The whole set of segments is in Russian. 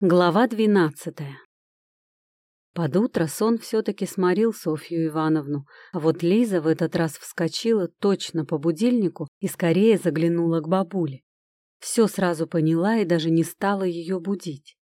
Глава двенадцатая Под утро сон все-таки сморил Софью Ивановну, а вот Лиза в этот раз вскочила точно по будильнику и скорее заглянула к бабуле. Все сразу поняла и даже не стала ее будить.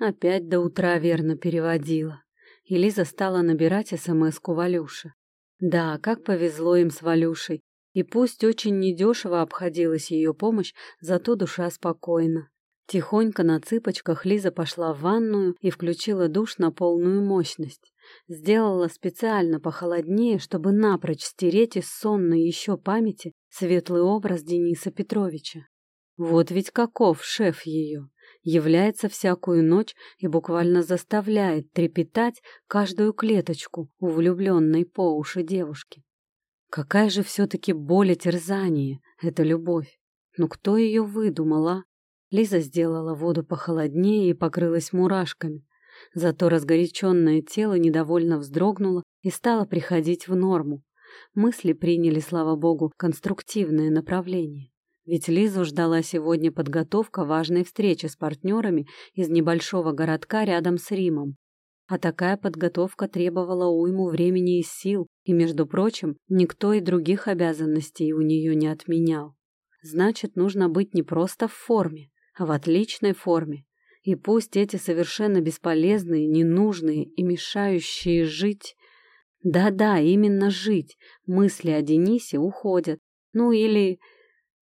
Опять до утра верно переводила. И Лиза стала набирать СМС-ку Валюше. Да, как повезло им с Валюшей. И пусть очень недешево обходилась ее помощь, зато душа спокойна. Тихонько на цыпочках Лиза пошла в ванную и включила душ на полную мощность. Сделала специально похолоднее, чтобы напрочь стереть из сонной еще памяти светлый образ Дениса Петровича. Вот ведь каков шеф ее! Является всякую ночь и буквально заставляет трепетать каждую клеточку у влюбленной по уши девушки. Какая же все-таки боль и терзание эта любовь! Ну кто ее выдумала? Лиза сделала воду похолоднее и покрылась мурашками. Зато разгоряченное тело недовольно вздрогнуло и стало приходить в норму. Мысли приняли, слава богу, конструктивное направление. Ведь Лизу ждала сегодня подготовка важной встречи с партнерами из небольшого городка рядом с Римом. А такая подготовка требовала уйму времени и сил, и, между прочим, никто и других обязанностей у нее не отменял. Значит, нужно быть не просто в форме, в отличной форме. И пусть эти совершенно бесполезные, ненужные и мешающие жить... Да-да, именно жить. Мысли о Денисе уходят. Ну или,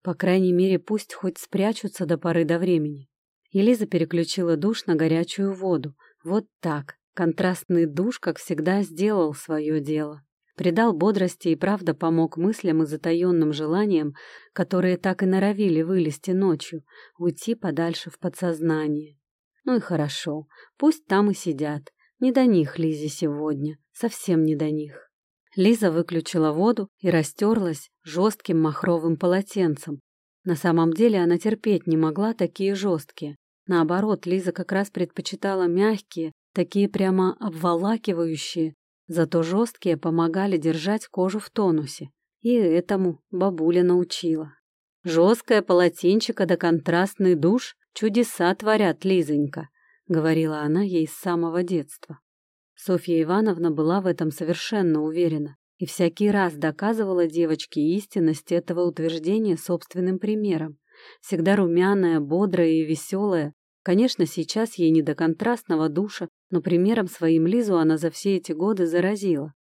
по крайней мере, пусть хоть спрячутся до поры до времени. Елиза переключила душ на горячую воду. Вот так. Контрастный душ, как всегда, сделал свое дело придал бодрости и правда помог мыслям и затаенным желаниям, которые так и норовили вылезти ночью, уйти подальше в подсознание. Ну и хорошо, пусть там и сидят. Не до них Лизе сегодня, совсем не до них. Лиза выключила воду и растерлась жестким махровым полотенцем. На самом деле она терпеть не могла такие жесткие. Наоборот, Лиза как раз предпочитала мягкие, такие прямо обволакивающие, Зато жесткие помогали держать кожу в тонусе. И этому бабуля научила. «Жесткое полотенчико да контрастный душ чудеса творят, Лизонька», — говорила она ей с самого детства. Софья Ивановна была в этом совершенно уверена и всякий раз доказывала девочке истинность этого утверждения собственным примером. Всегда румяная, бодрая и веселая, Конечно, сейчас ей не до контрастного душа, но примером своим Лизу она за все эти годы заразила.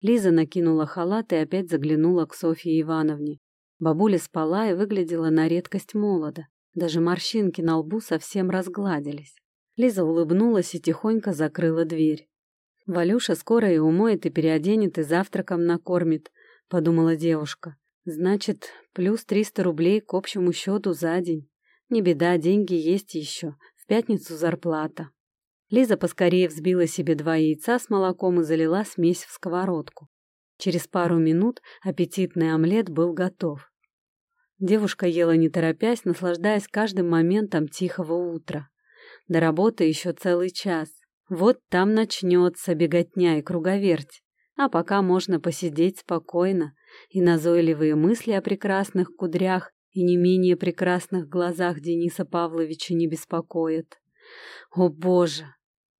Лиза накинула халат и опять заглянула к Софье Ивановне. Бабуля спала и выглядела на редкость молодо. Даже морщинки на лбу совсем разгладились. Лиза улыбнулась и тихонько закрыла дверь. «Валюша скоро и умоет, и переоденет, и завтраком накормит», — подумала девушка. «Значит, плюс триста рублей к общему счету за день». Не беда, деньги есть еще. В пятницу зарплата. Лиза поскорее взбила себе два яйца с молоком и залила смесь в сковородку. Через пару минут аппетитный омлет был готов. Девушка ела не торопясь, наслаждаясь каждым моментом тихого утра. До работы еще целый час. Вот там начнется беготня и круговерть. А пока можно посидеть спокойно, и назойливые мысли о прекрасных кудрях и не менее прекрасных глазах Дениса Павловича не беспокоит. О боже!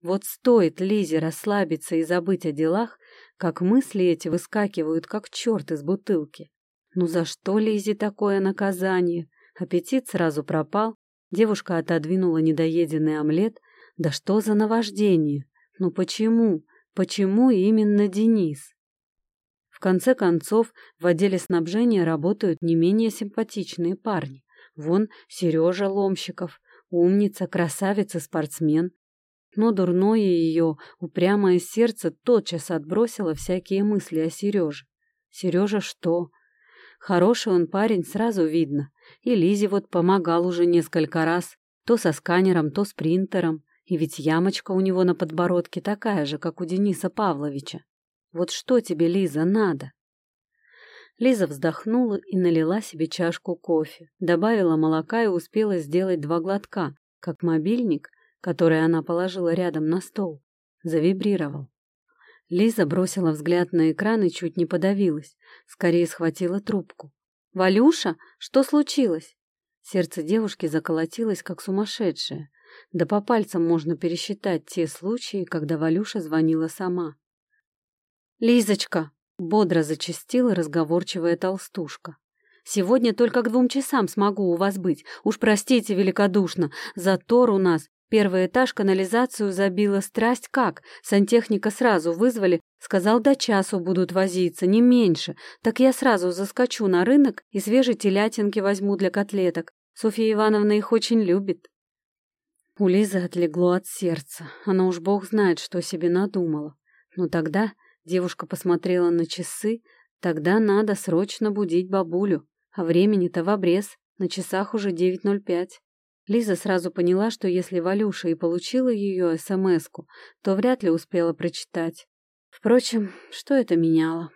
Вот стоит Лизе расслабиться и забыть о делах, как мысли эти выскакивают, как черт из бутылки. Ну за что Лизе такое наказание? Аппетит сразу пропал, девушка отодвинула недоеденный омлет. Да что за наваждение? Ну почему? Почему именно Денис? В конце концов, в отделе снабжения работают не менее симпатичные парни. Вон Сережа Ломщиков, умница, красавец и спортсмен. Но дурное ее, упрямое сердце тотчас отбросило всякие мысли о Сереже. Сережа что? Хороший он парень, сразу видно. И Лизе вот помогал уже несколько раз. То со сканером, то с принтером. И ведь ямочка у него на подбородке такая же, как у Дениса Павловича. Вот что тебе, Лиза, надо? Лиза вздохнула и налила себе чашку кофе, добавила молока и успела сделать два глотка, как мобильник, который она положила рядом на стол, завибрировал. Лиза бросила взгляд на экран и чуть не подавилась, скорее схватила трубку. «Валюша, что случилось?» Сердце девушки заколотилось, как сумасшедшее. Да по пальцам можно пересчитать те случаи, когда Валюша звонила сама. «Лизочка!» — бодро зачастила разговорчивая толстушка. «Сегодня только к двум часам смогу у вас быть. Уж простите великодушно, затор у нас. Первый этаж канализацию забила страсть как. Сантехника сразу вызвали, сказал, до часу будут возиться, не меньше. Так я сразу заскочу на рынок и свежей телятинки возьму для котлеток. Софья Ивановна их очень любит». У Лизы отлегло от сердца. Она уж бог знает, что себе надумала. Но тогда девушка посмотрела на часы. Тогда надо срочно будить бабулю. А времени-то в обрез. На часах уже 9.05. Лиза сразу поняла, что если Валюша и получила ее смс то вряд ли успела прочитать. Впрочем, что это меняло?